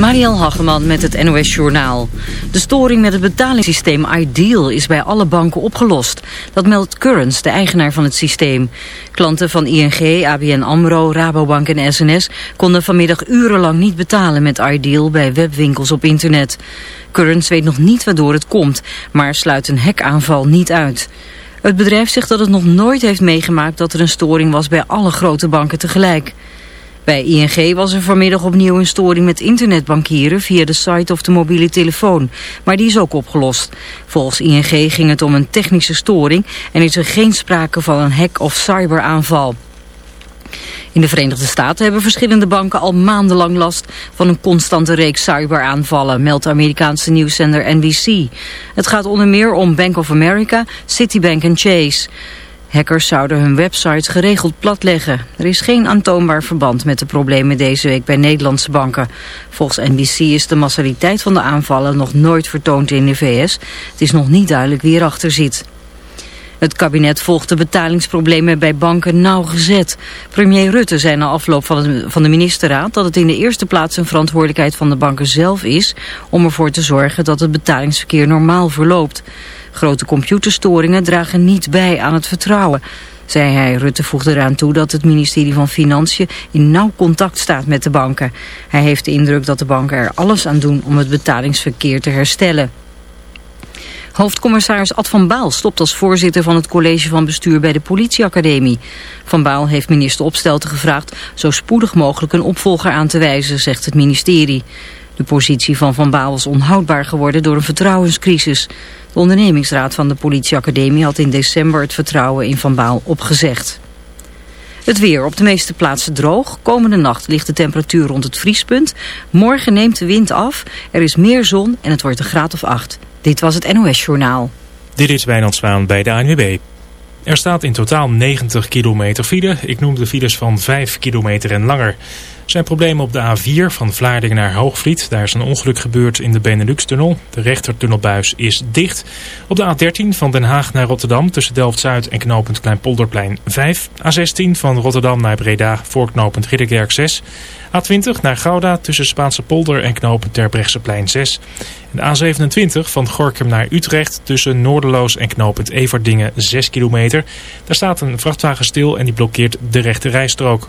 Marielle Hageman met het NOS Journaal. De storing met het betalingssysteem Ideal is bij alle banken opgelost. Dat meldt Currents, de eigenaar van het systeem. Klanten van ING, ABN AMRO, Rabobank en SNS... konden vanmiddag urenlang niet betalen met Ideal bij webwinkels op internet. Currents weet nog niet waardoor het komt, maar sluit een hackaanval niet uit. Het bedrijf zegt dat het nog nooit heeft meegemaakt dat er een storing was bij alle grote banken tegelijk. Bij ING was er vanmiddag opnieuw een storing met internetbankieren via de site of de mobiele telefoon. Maar die is ook opgelost. Volgens ING ging het om een technische storing en is er geen sprake van een hack- of cyberaanval. In de Verenigde Staten hebben verschillende banken al maandenlang last van een constante reeks cyberaanvallen, meldt Amerikaanse nieuwszender NBC. Het gaat onder meer om Bank of America, Citibank en Chase. Hackers zouden hun websites geregeld platleggen. Er is geen aantoonbaar verband met de problemen deze week bij Nederlandse banken. Volgens NBC is de massaliteit van de aanvallen nog nooit vertoond in de VS. Het is nog niet duidelijk wie erachter zit. Het kabinet volgt de betalingsproblemen bij banken nauwgezet. Premier Rutte zei na afloop van de, van de ministerraad dat het in de eerste plaats een verantwoordelijkheid van de banken zelf is om ervoor te zorgen dat het betalingsverkeer normaal verloopt. Grote computerstoringen dragen niet bij aan het vertrouwen zei hij. Rutte voegde eraan toe dat het ministerie van Financiën in nauw contact staat met de banken. Hij heeft de indruk dat de banken er alles aan doen om het betalingsverkeer te herstellen. Hoofdcommissaris Ad van Baal stopt als voorzitter van het college van bestuur bij de politieacademie. Van Baal heeft minister Opstelten gevraagd zo spoedig mogelijk een opvolger aan te wijzen, zegt het ministerie. De positie van Van Baal was onhoudbaar geworden door een vertrouwenscrisis. De ondernemingsraad van de politieacademie had in december het vertrouwen in Van Baal opgezegd. Het weer op de meeste plaatsen droog. Komende nacht ligt de temperatuur rond het vriespunt. Morgen neemt de wind af, er is meer zon en het wordt een graad of acht. Dit was het NOS Journaal. Dit is Wijnand Zwaan bij de ANWB. Er staat in totaal 90 kilometer file. Ik noem de files van 5 kilometer en langer. Zijn problemen op de A4 van Vlaardingen naar Hoogvliet. Daar is een ongeluk gebeurd in de Benelux-tunnel. De rechtertunnelbuis is dicht. Op de A13 van Den Haag naar Rotterdam tussen Delft-Zuid en knooppunt Kleinpolderplein 5. A16 van Rotterdam naar Breda voor knooppunt Ridderkerk 6. A20 naar Gouda tussen Spaanse polder en knooppunt Terbrechtseplein 6. En de A27 van Gorkum naar Utrecht tussen Noorderloos en knooppunt Everdingen 6 kilometer. Daar staat een vrachtwagen stil en die blokkeert de rechte rijstrook.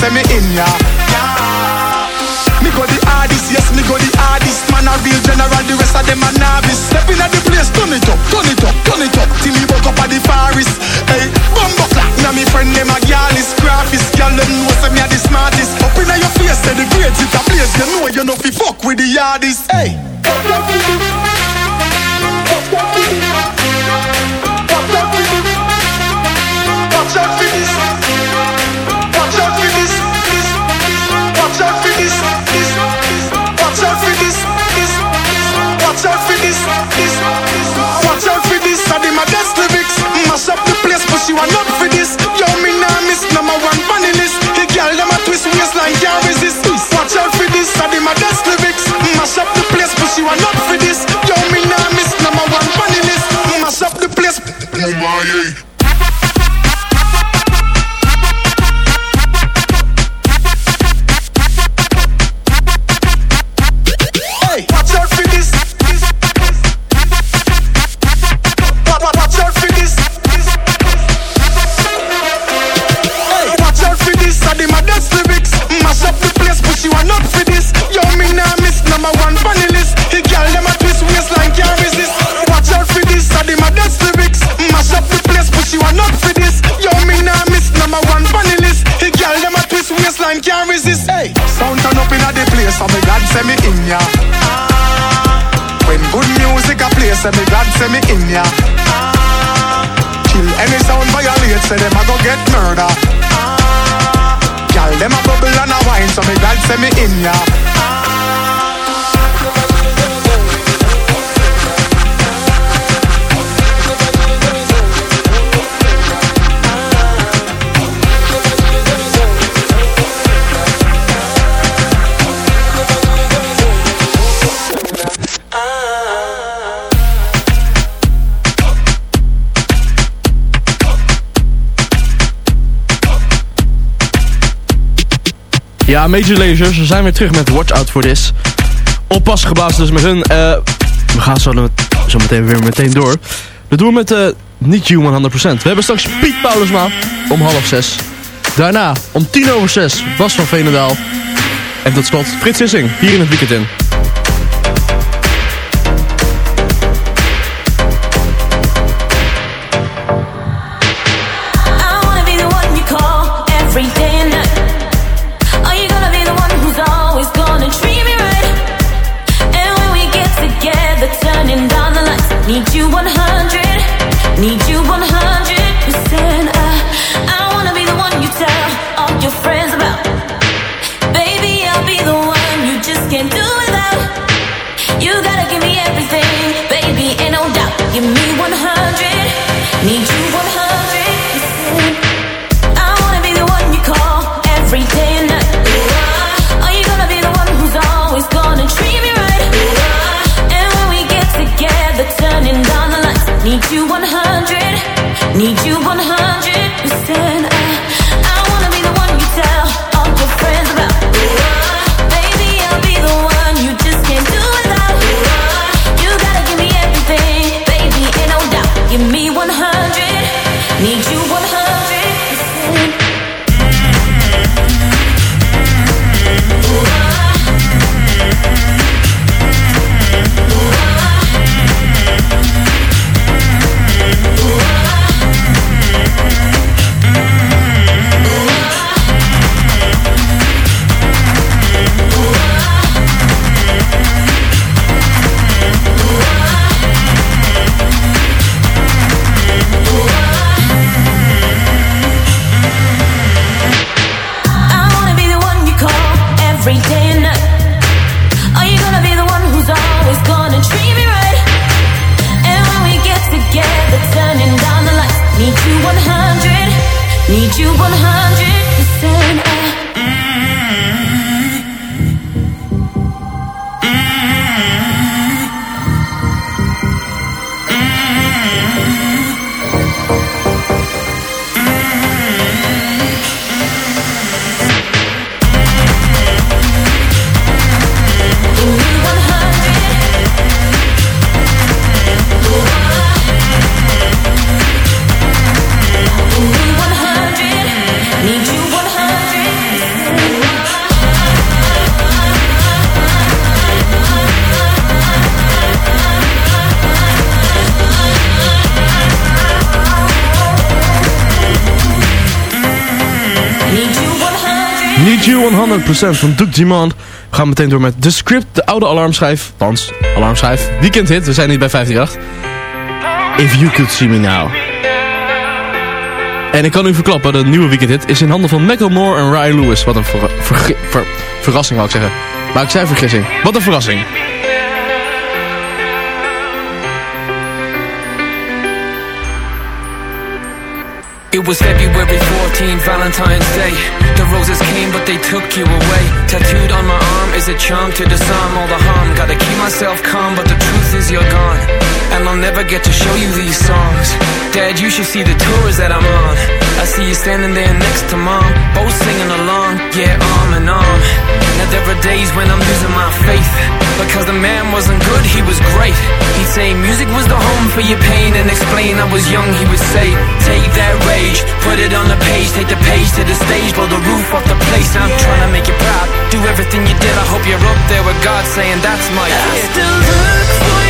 Say me in ya. Me go the hardest, yes, me go the hardest. Man a real general, the rest of them a novice. Step in at the place, turn it up, turn it up, turn it up. Till me woke up at the forest. Hey, bumbo clap, now me friend them a gyalis Graphist, girl them know say me a the smartest. Up inna your face, say the grades it a place You know you know fi fuck with the yardies Hey. Watch out for this Watch out for this. Watch out for this. Watch out for this. Watch out for this I did my best lyrics. Mash up the place not for this. Yo me miss number one The girl a twist waistline can't resist. Watch out for this I Mash up the place not for this. Yo me miss number one Mash up the place waistline can't. Hey, sound turn up inna the place, so me glad say me in ya. When good music a play, say me glad say me in ya. Kill any sound violate, say them a go get murder. Girl, them a bubble and a wine, so me glad say me in ya. Ja, Major Lasers, we zijn weer terug met Watch Out For This. Oppassen gebaasd dus met hun. eh, we gaan zo, zo meteen weer meteen door. Dat doen we met uh, niet You 100%. We hebben straks Piet Paulusma om half zes. Daarna om tien over zes Bas van Veenendaal. En tot slot Frits Sissing, hier in het weekend in. You 100% van Duke Dumont. We gaan meteen door met The Script, de oude alarmschijf. Althans, alarmschijf. Weekendhit, we zijn niet bij 538. If You Could See Me Now. En ik kan u verklappen, de nieuwe weekendhit is in handen van Macklemore en Ryan Lewis. Wat een verrassing wou ik zeggen. Maar ik zei vergissing. Wat een verrassing. It was February 14, Valentine's Day. The roses came, but they took you away. Tattooed on my arm is a charm to disarm all the harm. Gotta keep myself calm, but the truth is you're gone. And I'll never get to show you these songs. Dad, you should see the tours that I'm on. I see you standing there next to mom, both singing along, yeah, arm in arm. Now there are days when I'm losing my faith. Because the man wasn't good, he was great. He'd say music was the home for your pain and explain I was young, he would say, take that rage, put it on the page, take the page to the stage, blow the roof off the place. I'm trying to make you proud, do everything you did. I hope you're up there with God saying that's my kid I still look for your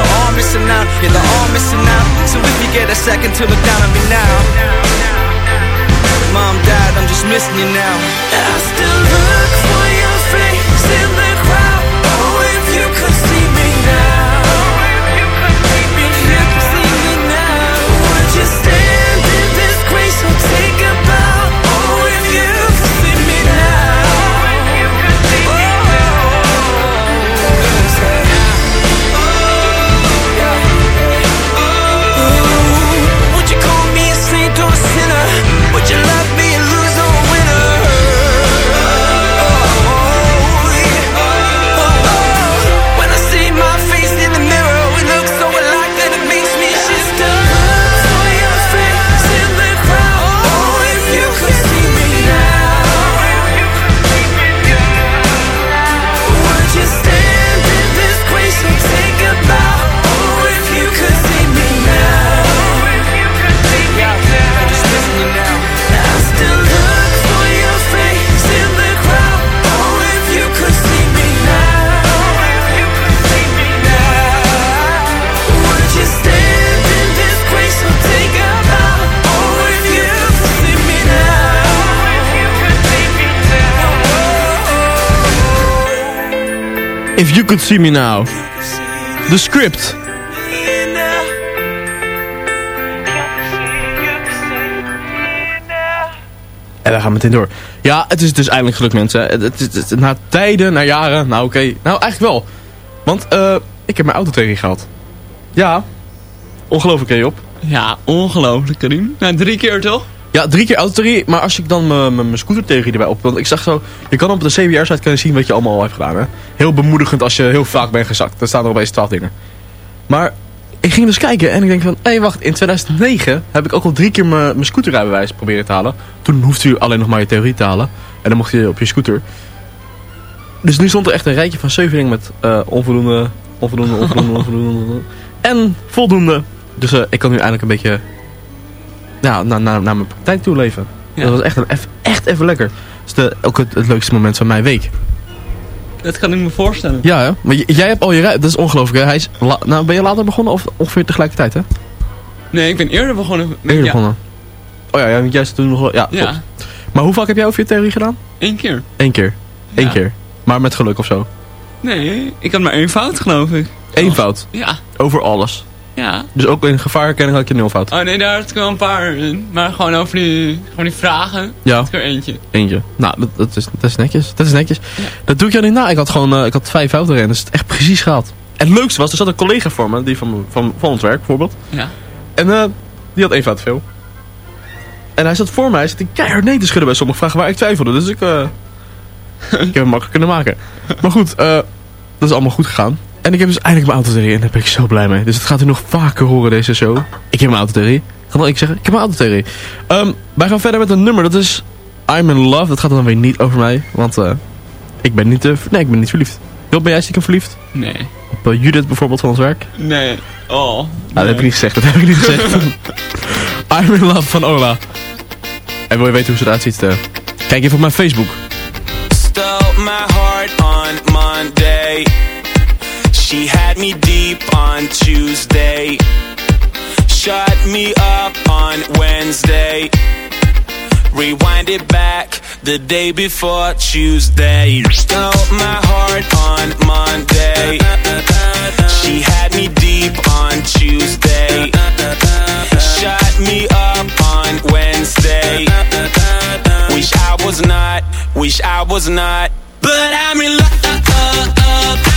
all missing out, yeah, they're missing out. So if you get a second to look down on me now. Mom, dad, I'm just missing you now. I still look for Could See Me Now. The Script. En we gaan meteen door. Ja, het is dus eindelijk gelukt mensen. Het, het- na tijden, na jaren. Nou oké, nou eigenlijk wel. Want eh, ik heb mijn auto gehaald. Ja. Ongelooflijk hè Job? Ja, ongelooflijk Karim. Nou, drie keer toch? Ja, drie keer autotheorie, maar als ik dan mijn- scootertheorie erbij op... Want ik zag zo, je kan op de CBR-site zien wat je allemaal al hebt gedaan. Hè? Heel bemoedigend als je heel vaak bent gezakt. Dan staan er opeens 12 dingen. Maar ik ging dus kijken en ik denk van... Hé, wacht, in 2009 heb ik ook al drie keer mijn mijn scooterrijbewijs proberen te halen. Toen hoefde u alleen nog maar je theorie te halen. En dan mocht je op je scooter. Dus nu stond er echt een rijtje van zeven dingen met eh, onvoldoende, onvoldoende, onvoldoende, onvoldoende, onvoldoende. En voldoende. Dus eh, ik kan nu eindelijk een beetje ja, naar, naar, naar mijn praktijk toe leven. Ja. Dat was echt, een, echt even lekker. Dat is de, ook het, het leukste moment van mijn week. Dat kan ik me voorstellen. Ja, hè? maar jij hebt al je. Dat is ongelooflijk, hè? Hij is nou, ben je later begonnen of ongeveer tegelijkertijd, hè? Nee, ik ben eerder begonnen. met- Eerder ja, begonnen. Oh ja, ja, is toen nog wel... Ja, Ja. Maar hoe vaak heb jij over je theorie gedaan? één keer. Eén keer. Eén keer. Maar met geluk of zo. Nee, ik had maar één fout, geloof ik. Eén fout. Ja, Over alles. Ja. Dus ook in gevaarherkenning had je nul fout. Oh nee, daar had ik wel een paar in. Maar gewoon over die, gewoon die vragen. Ja. had ik er eentje. Eentje. Nou, dat, dat, is, dat is netjes. Dat is netjes. Dat doe ik jou niet na. Ik had gewoon eh, ik had vijf fouten erin. Dus het is echt precies gehad. En het leukste was, er zat een collega voor me, die van, van, van ons werk bijvoorbeeld. Ja. En eh, die had één fout te veel. En hij zat voor mij, hij zat keihard nee te schudden bij sommige vragen waar ik twijfelde. Dus ik, eh, ik heb hem makkelijk kunnen maken. Maar goed, dat is allemaal goed gegaan. En ik heb dus eindelijk mijn autotheorie en daar ben ik zo blij mee. Dus het gaat u nog vaker horen deze show. Ik heb mijn autotheorie. Kan wel ik zeggen, ik heb mijn autotheorie. Ehm wij gaan verder met een nummer, dat is I'm in Love. Dat gaat dan weer niet over mij, want eh, ik ben niet, eh, nee, ik ben niet verliefd. Job, ben jij stiekem verliefd? Nee. Op eh, Judith bijvoorbeeld van ons werk? Nee. Oh. Nou, dat heb ik niet gezegd, dat heb ik niet gezegd. I'm in Love van Ola. En wil je weten hoe ze eruit ziet? kijk even op mijn Facebook. stole my heart on Monday. She had me deep on Tuesday. Shut me up on Wednesday. Rewind it back the day before Tuesday. Stole my heart on Monday. She had me deep on Tuesday. Shut me up on Wednesday. Wish I was not, wish I was not. But I'm in love,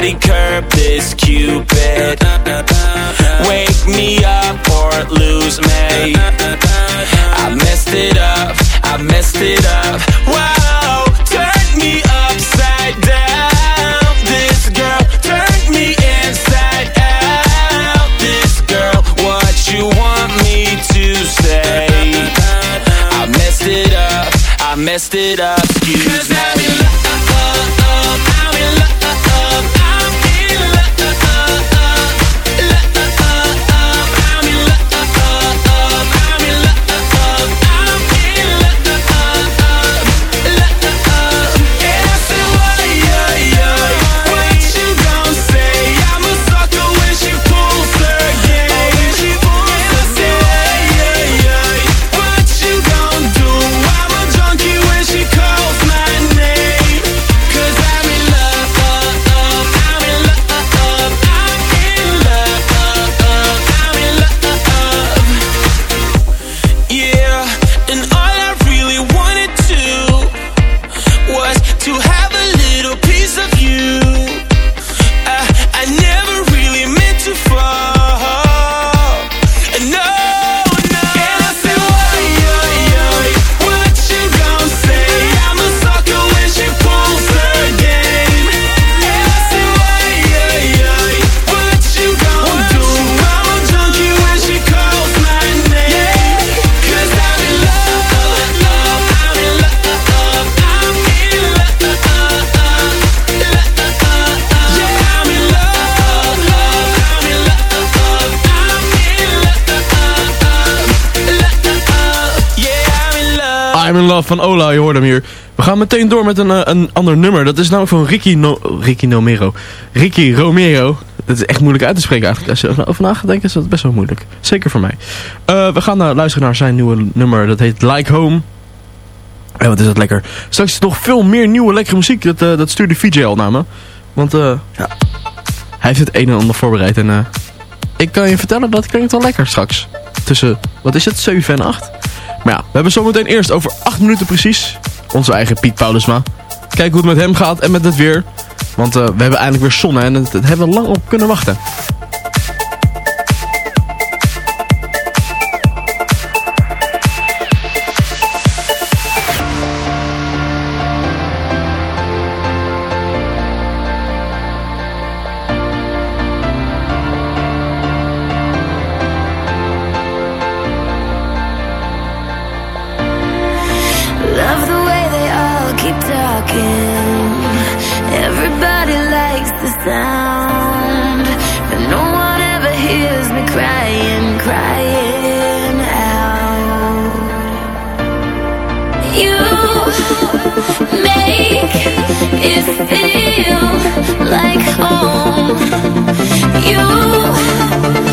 Somebody curb this cupid. Wake me up or lose me. I messed it up, I messed it up. Wow, turn me upside down. This girl turned me inside out. This girl, what you want me to say? I messed it up, I messed it up. Cause I'm van Ola, je hoort hem hier. We gaan meteen door met een, eh, een ander nummer. Dat is namelijk van Ricky, no Ricky Nomero. Ricky Romero. Dat is echt moeilijk uit te spreken eigenlijk. Als je erover na gaat denken is dat best wel moeilijk. Zeker voor mij. Eh, we gaan naar luisteren naar zijn nieuwe nummer. Dat heet Like Home. En wat is dat lekker. Straks nog veel meer nieuwe lekkere muziek. Dat, eh, dat stuurde VJ al naar me. Want eh, ja, hij heeft het een en ander voorbereid. En eh, ik kan je vertellen, dat klinkt wel lekker straks. Tussen, wat is het, 7 en 8? Maar ja, we hebben zometeen eerst over 8 minuten precies onze eigen Piet Paulusma. Kijk hoe het met hem gaat en met het weer. Want eh, we hebben eindelijk weer zon en dat hebben we lang op kunnen wachten. Like home. You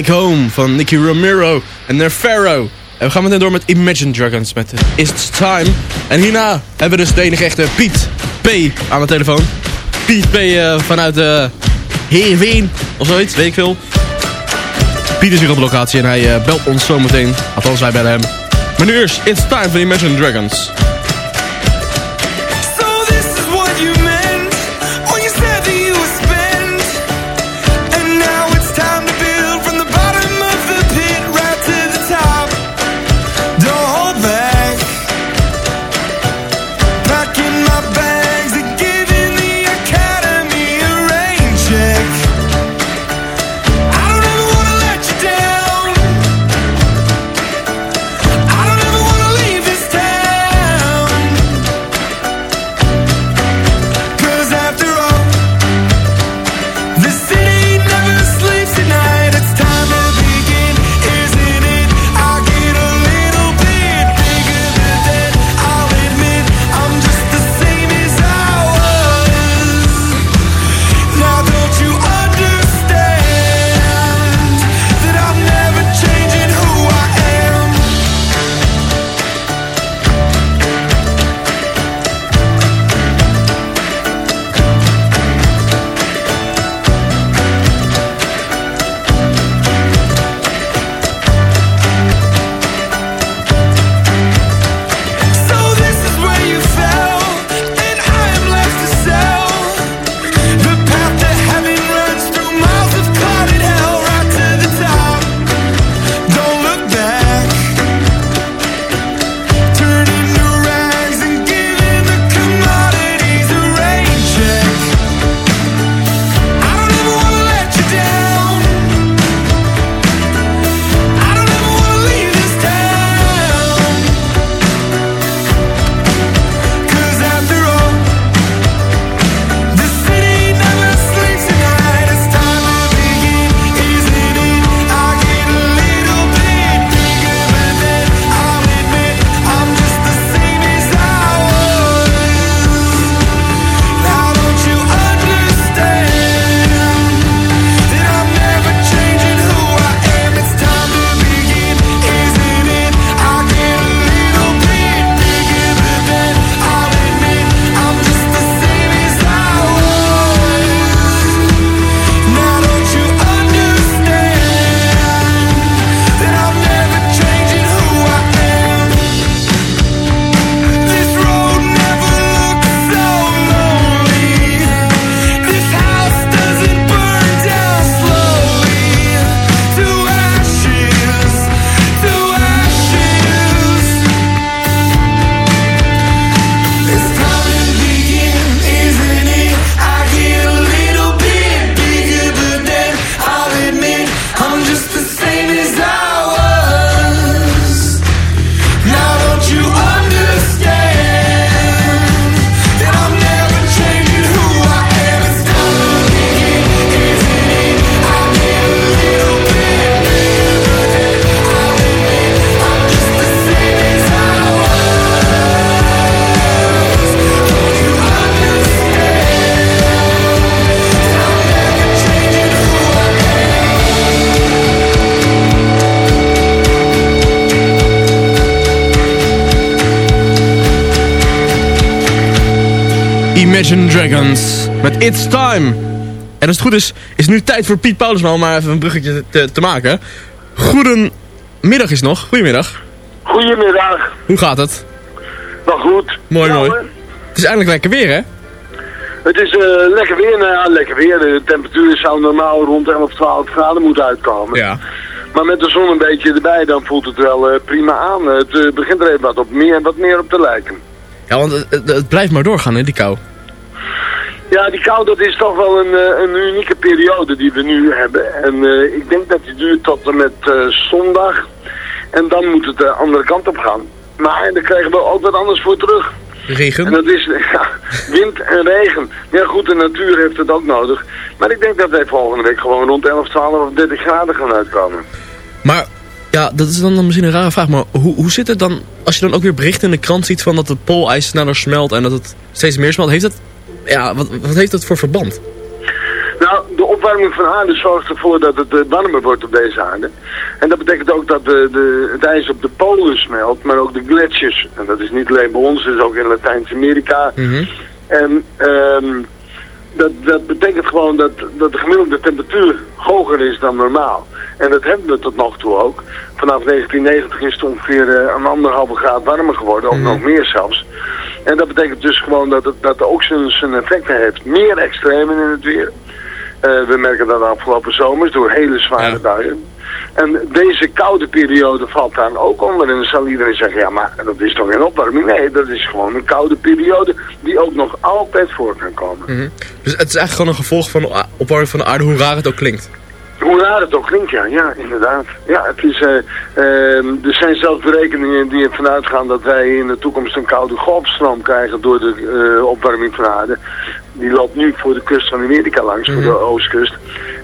Like Home van Nicky Romero en Nerfero. En we gaan meteen door met Imagine Dragons met It's Time. En hierna hebben we dus de enige echte Piet P aan de telefoon. Piet P eh, vanuit uh, Heerenveen of zoiets, weet ik veel. Piet is hier op de locatie en hij eh, belt ons zometeen. Althans, wij bellen hem. Maar nu eerst It's Time van Imagine Dragons. Imagine Dragons met It's Time. En als het goed is, is nu tijd voor Piet Paulusman om maar even een bruggetje te, te maken. Goedemiddag is nog. Goedemiddag. Goedemiddag. Hoe gaat het? Wel goed. Mooi, mooi. Het is eindelijk lekker weer, hè? Het is eh, lekker weer, nou ja, lekker weer. De temperatuur zou normaal rond 11, 12 graden moeten uitkomen. Ja. Maar met de zon een beetje erbij, dan voelt het wel eh, prima aan. Het eh, begint er even wat, op meer, wat meer op te lijken. Ja, want het- het blijft maar doorgaan, hè, die kou. Ja, die kou, dat is toch wel een, eh, een unieke periode die we nu hebben. En eh, ik denk dat die duurt tot en met eh, zondag. En dan moet het de andere kant op gaan. Maar daar krijgen we ook wat anders voor terug. Regen. En dat is ja, wind en regen. Ja goed, de natuur heeft het ook nodig. Maar ik denk dat wij volgende week gewoon rond 11, 12 of 30 graden gaan uitkomen. Maar ja, dat is dan misschien een rare vraag, maar hoe, hoe zit het dan, als je dan ook weer berichten in de krant ziet van dat het poolijs sneller smelt en dat het steeds meer smelt, heeft dat, ja, wat, wat heeft dat voor verband? Nou, de opwarming van aarde zorgt ervoor dat het eh, warmer wordt op deze aarde. En dat betekent ook dat de, de, het ijs op de polen smelt, maar ook de gletsjers. En dat is niet alleen bij ons, dat is ook in Latijns-Amerika. En ehm, dat, dat betekent gewoon dat, dat de gemiddelde temperatuur hoger is dan normaal. En dat hebben we tot nog toe ook. Vanaf 1990 is het ongeveer eh, een anderhalve graad warmer geworden, of nog meer zelfs. En dat betekent dus gewoon dat het dat ook zijn, zijn effecten heeft. Meer extremen in het weer. Eh, we merken dat de afgelopen zomers door hele zware buien. En deze koude periode valt daar ook onder. En dan zal iedereen zeggen, ja maar dat is toch geen opwarming? Nee, dat is gewoon een koude periode die ook nog altijd voor kan komen. Mhm. Dus het is eigenlijk gewoon een gevolg van de opwarming van de aarde, hoe raar het ook klinkt. Hoe raar het ook klinkt, ja. Ja, inderdaad. Ja, het is, eh, ehm, er zijn zelfs berekeningen die ervan uitgaan dat wij in de toekomst een koude golfstroom krijgen door de eh, opwarming van de aarde. Die loopt nu voor de kust van Amerika langs, voor de oostkust.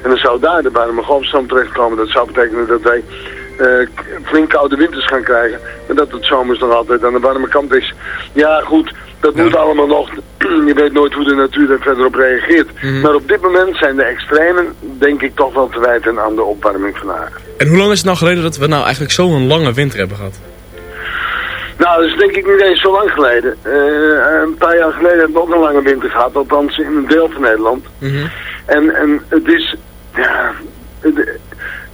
En dan zou daar de warme golfstroom terechtkomen. Dat zou betekenen dat wij eh, flink koude winters gaan krijgen. Maar dat het zomers nog altijd aan de warme kant is. Ja, goed. Dat moet allemaal nog. Je weet nooit hoe de natuur er verder op reageert. Maar op dit moment zijn de extremen, denk ik, toch wel te wijten aan de opwarming van de aarde. En hoe lang is het nou geleden dat we nou eigenlijk zo'n lange winter hebben gehad? Nou, dat is denk ik niet eens zo lang geleden. Eh, een paar jaar geleden hebben we ook een lange winter gehad, althans in een deel van Nederland. En, en het is, ja, het-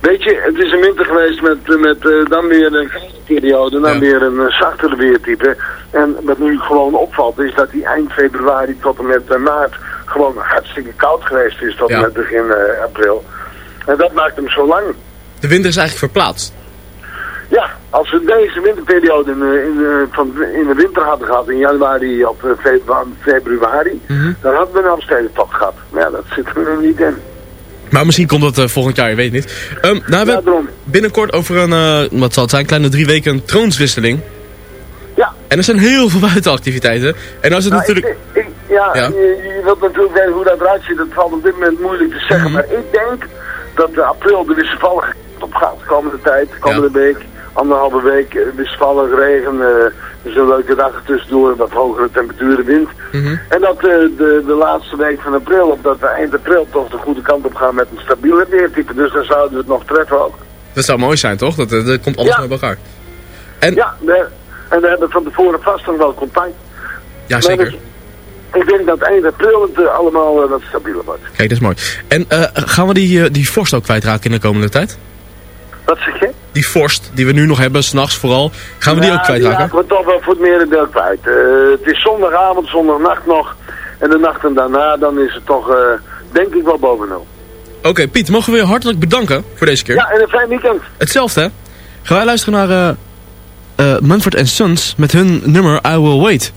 weet je, het is een winter geweest met, met eh, dan weer een periode, dan weer een eh, zachtere weertype. En wat nu gewoon opvalt is dat die eind februari tot en met maart gewoon hartstikke koud geweest is tot en Ja. met begin april. En dat maakt hem zo lang. De winter is eigenlijk verplaatst. Ja, als we deze winterperiode in, eh, in, eh, van, in de winter hadden gehad, in januari of eh, febru- februari, dan hadden we een Amstedentocht gehad. Maar ja, dat zit er nu niet in. Maar misschien komt dat volgend jaar, je weet niet. Ehm, nou, we hebben binnenkort over een, wat zal het zijn, kleine drie weken een troonswisseling. Ja. En er zijn heel veel buitenactiviteiten. En is het Nou, natuurlijk... ik, ik- ja, Ja. Je, je wilt natuurlijk weten hoe dat eruit ziet. Dat valt op dit moment moeilijk te zeggen. Mhm. Maar ik denk dat de april de wisselvallige op gaat de komende tijd, de komende week. Anderhalve week eh, wisselvallig regen. eh dus een leuke dag tussendoor, wat hogere temperaturen, wind. Mhm. En dat eh, de, de laatste week van april, of dat we eind april toch de goede kant op gaan met een stabiele weertype. Dus dan zouden we het nog treffen ook. Dat zou mooi zijn, toch? Dat, eh, dat komt alles Ja. bij elkaar. Ja, we, en we hebben van tevoren vast nog wel contact. Ja, zeker. dus, ik denk dat eind april het eh, allemaal eh, wat stabieler wordt. Kijk, dat is mooi. En eh, gaan we die, eh, die vorst ook kwijtraken in de komende tijd? Wat zeg je? Die vorst die we nu nog hebben, s'nachts vooral. Gaan we die Ja, ook kwijtraken? Raken we toch wel voor het merendeel kwijt. Eh, het is zondagavond, zondagnacht nog. En de nachten daarna, dan is het toch, eh, denk ik wel boven nul. Oké, Piet, mogen we je hartelijk bedanken voor deze keer? Ja, en een fijn weekend. Hetzelfde, hè? Gaan wij luisteren naar eh, Manfred Sons met hun nummer I Will Wait.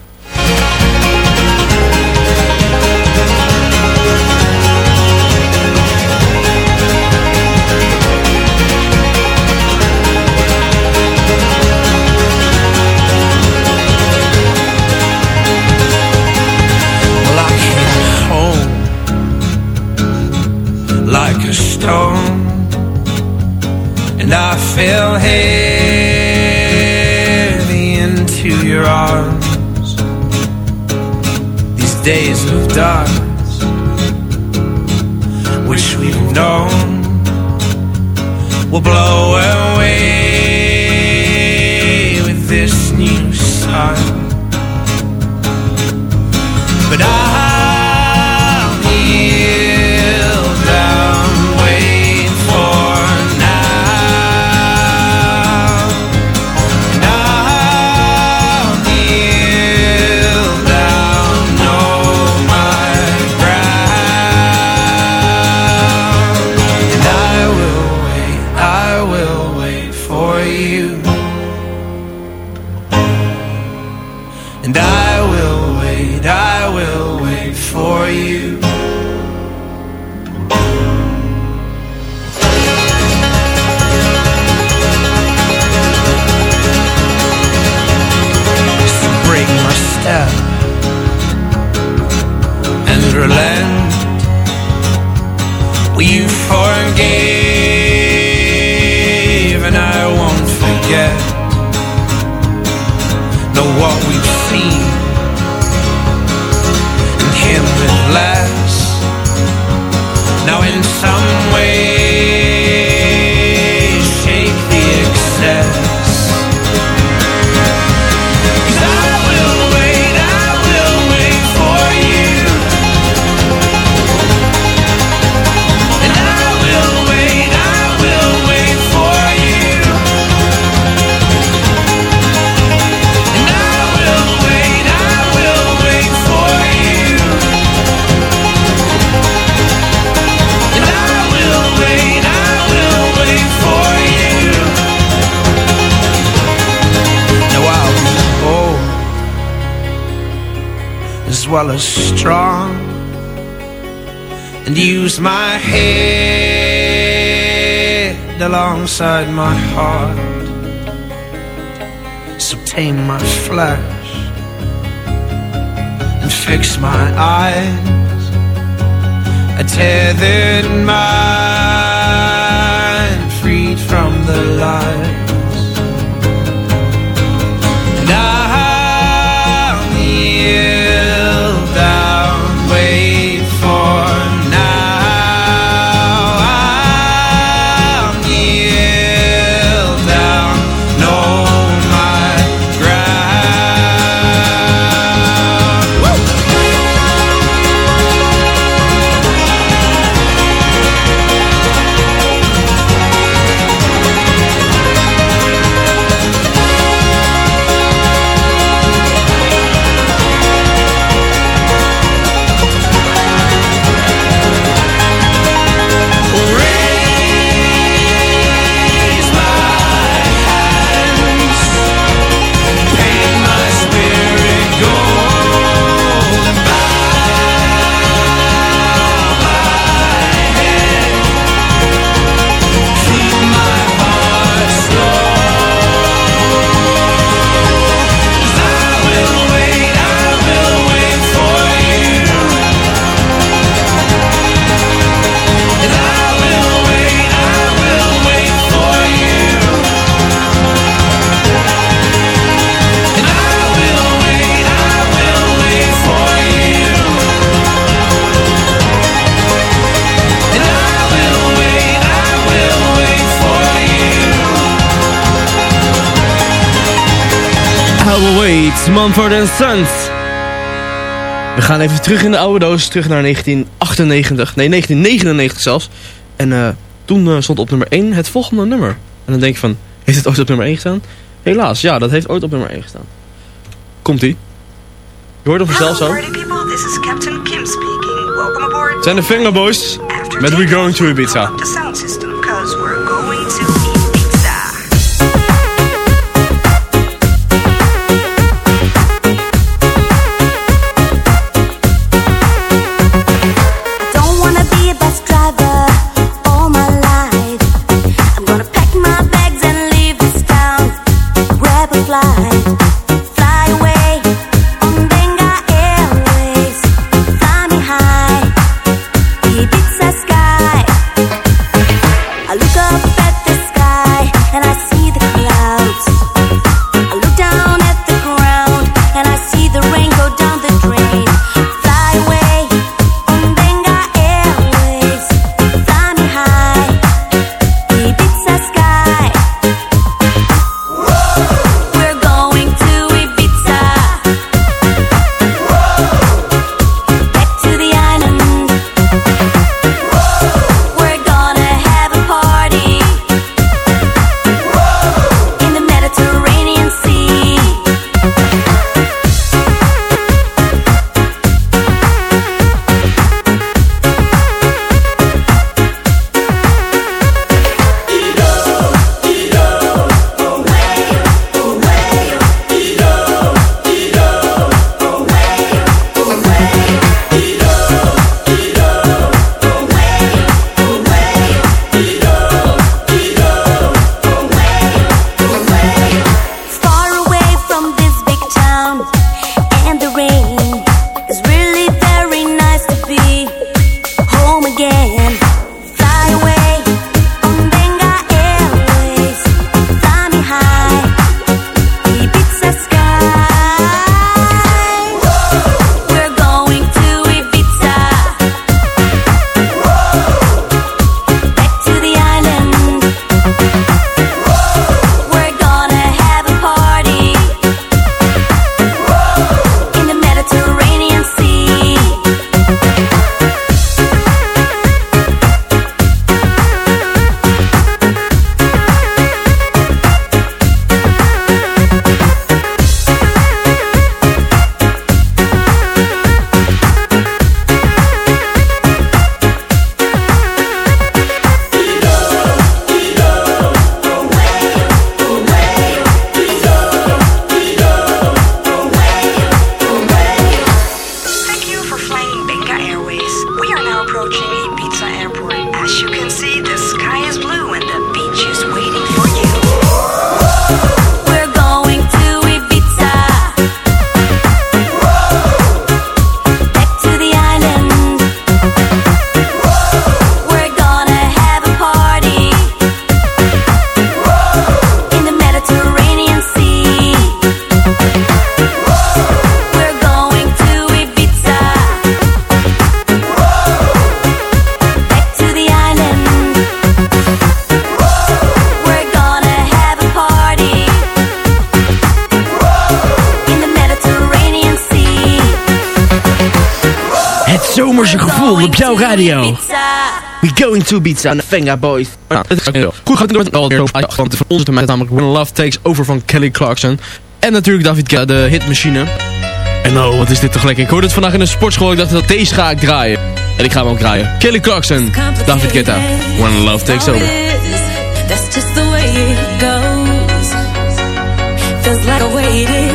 And I fell heavy into your arms. These days of darkness, which we've known, will blow away and use my head alongside my heart. So tame my flesh and fix my eyes. A tethered mind freed from the lies. Mumford Sons. We gaan even terug in de oude doos, terug naar 1998, nee 1999 zelfs. En eh, toen eh, stond op nummer 1 het volgende nummer. En dan denk je van, heeft het ooit op nummer 1 gestaan? Helaas, ja, dat heeft ooit op nummer 1 gestaan. Komt-ie. Je hoort hem vanzelf zo. Het zijn de Fingerboys met We Going to Ibiza. The sound system, cause we're going op jouw radio. We going to Ibiza en Venga Boys. Nou, het is heel goed gaat het al want van onze termijn namelijk When Love Takes Over van Kelly Clarkson. En natuurlijk David Guetta, de hitmachine. En oh, wat is dit toch lekker. Ik hoorde het vandaag in de sportschool. Ik dacht dat deze ga ik draaien. En ik ga hem ook draaien. Kelly Clarkson, David Guetta, When Love Takes Over. That's just the way it goes. Feels like I waited so long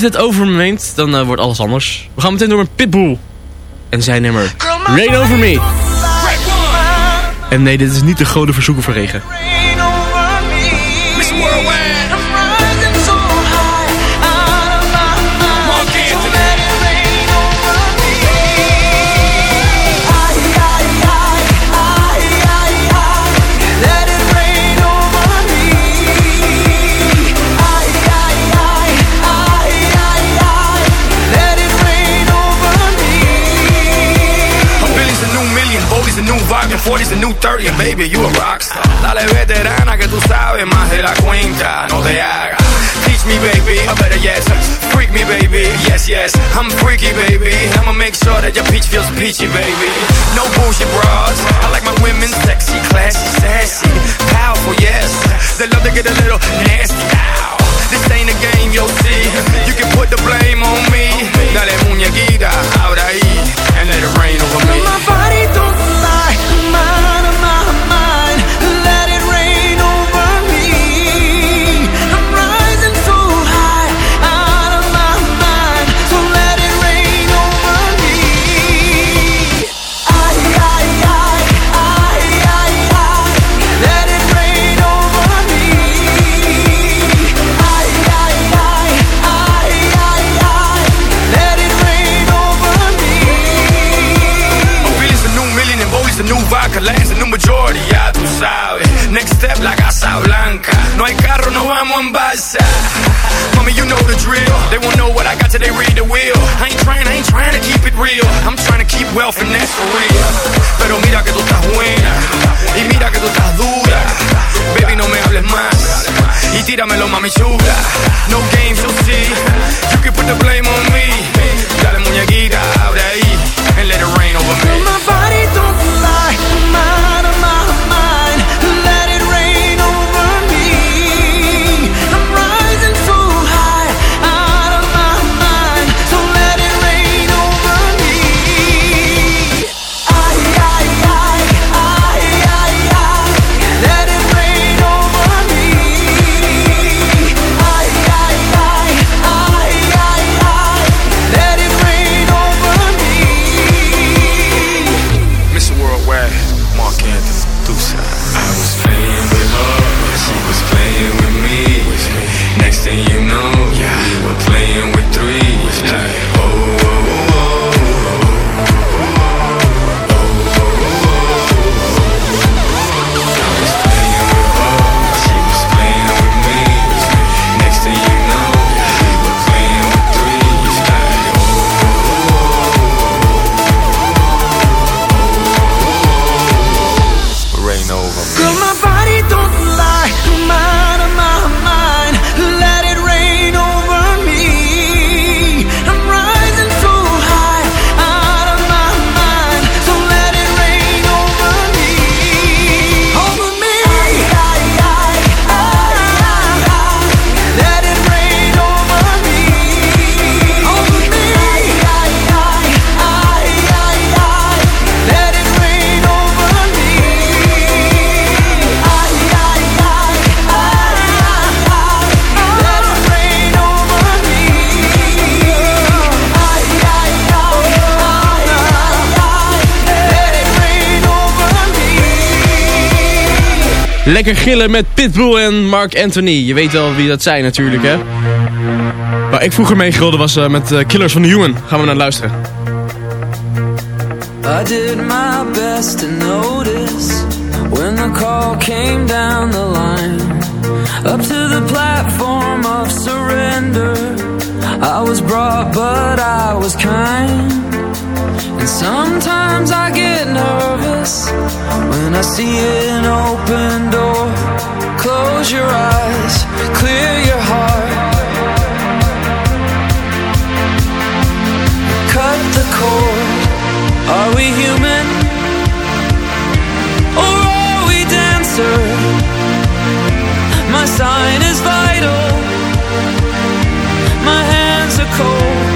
liefde het over me neemt, dan eh, wordt alles anders. We gaan meteen door met Pitbull. En zijn nummer Rain Over Me. En nee, dit is niet de grote verzoeken voor regen. 40's a new 30, and baby, you a rockstar. Dale veterana que tú sabes más de la cuenta, no te hagas. Teach me, baby, or better yes, freak me, baby, yes, yes. I'm freaky, baby. I'ma make sure that your peach feels peachy, baby. No bullshit bras. I like my women sexy, classy, sassy, powerful, yes. They love to get a little nasty. This ain't a game, you'll see. You can put the blame on me. Dale muñequita, ahora ahí, and let it rain over me. Step, la Casa Blanca. No hay carro, no vamos en balsa. Mami, you know the drill. They won't know what I got till they read the wheel. I ain't trying, I ain't trying to keep it real. I'm trying to keep wealth and that's for real. Pero mira que tú estás buena. Y mira que tú estás dura. Baby, no me hables más. Y tíramelo, mami chula. No games, you'll see. You can put the blame on me. Lekker gillen met Pitbull en Mark Anthony. Je weet wel wie dat zijn natuurlijk, hè? Waar ik vroeger mee gilde was eh, met eh, Killers van the Human. Gaan we naar luisteren. I did my best to notice when the call came down the line. Up to the platform of surrender. I was brought, but I was kind. And sometimes I get nervous when I see an open door. Close your eyes, clear your heart. Cut the cord. Are we human? Or are we dancer? My sign is vital. My hands are cold.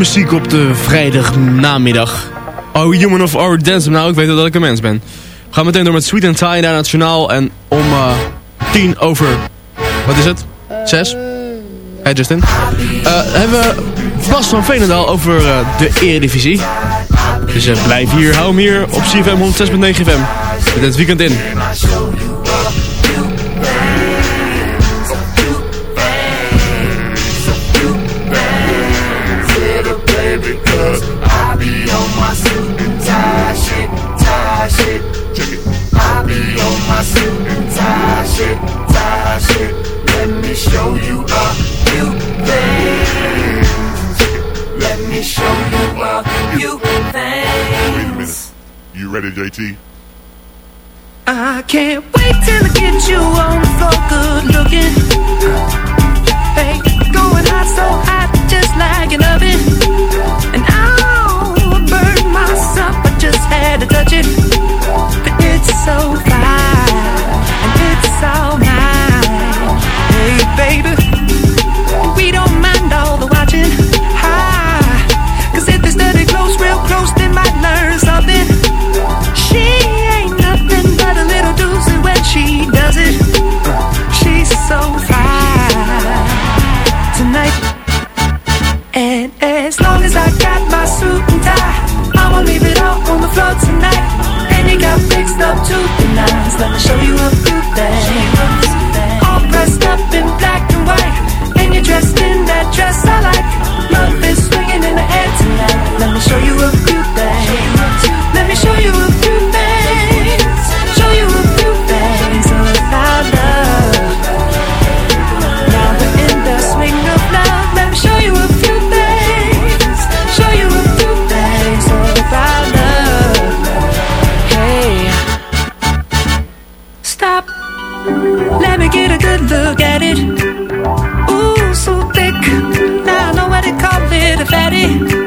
Muziek op de vrijdagnamiddag. We human of we dancer? Nou, ik weet dat ik een mens ben. We gaan meteen door met Sweet and Tie naar Nationaal. En om eh, tien over... Wat is het? Zes? Hey Justin. Eh, hebben we Bas van Veenendaal over eh, de Eredivisie. Dus blijf hier, hou hem hier op CFM 106.9 FM. Het weekend in. My suit and tie shit, tie shit. Let me show you a few things. Let me show you a few things. Wait a minute. You ready, JT? I can't wait till I get you on the floor, good looking. Hey, going hot, so hot, just like an oven. And I'll burn myself, I just had to touch it. It's so fine, and it's all mine. Hey, baby, we don't mind all the watching. Hi, cause if they study close, real close, they might learn something. She ain't nothing but a little doozy when she does it. She's so fine tonight. And as long as I got my suit and tie, I'ma leave it all on the floor fixed up to the nines. Let me show you a few things. It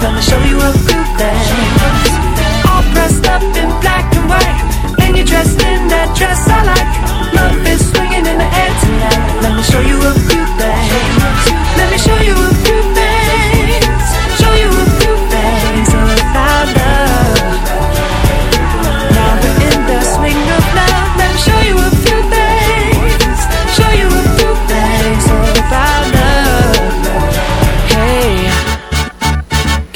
nines. Let me show you a good thing. All dressed up in black and white. And you're dressed in that dress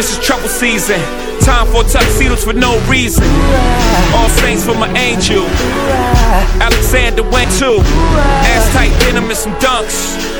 This is trouble season. Time for tuxedos for no reason. All saints for my angel. Alexander went too. Ass tight denim and some dunks.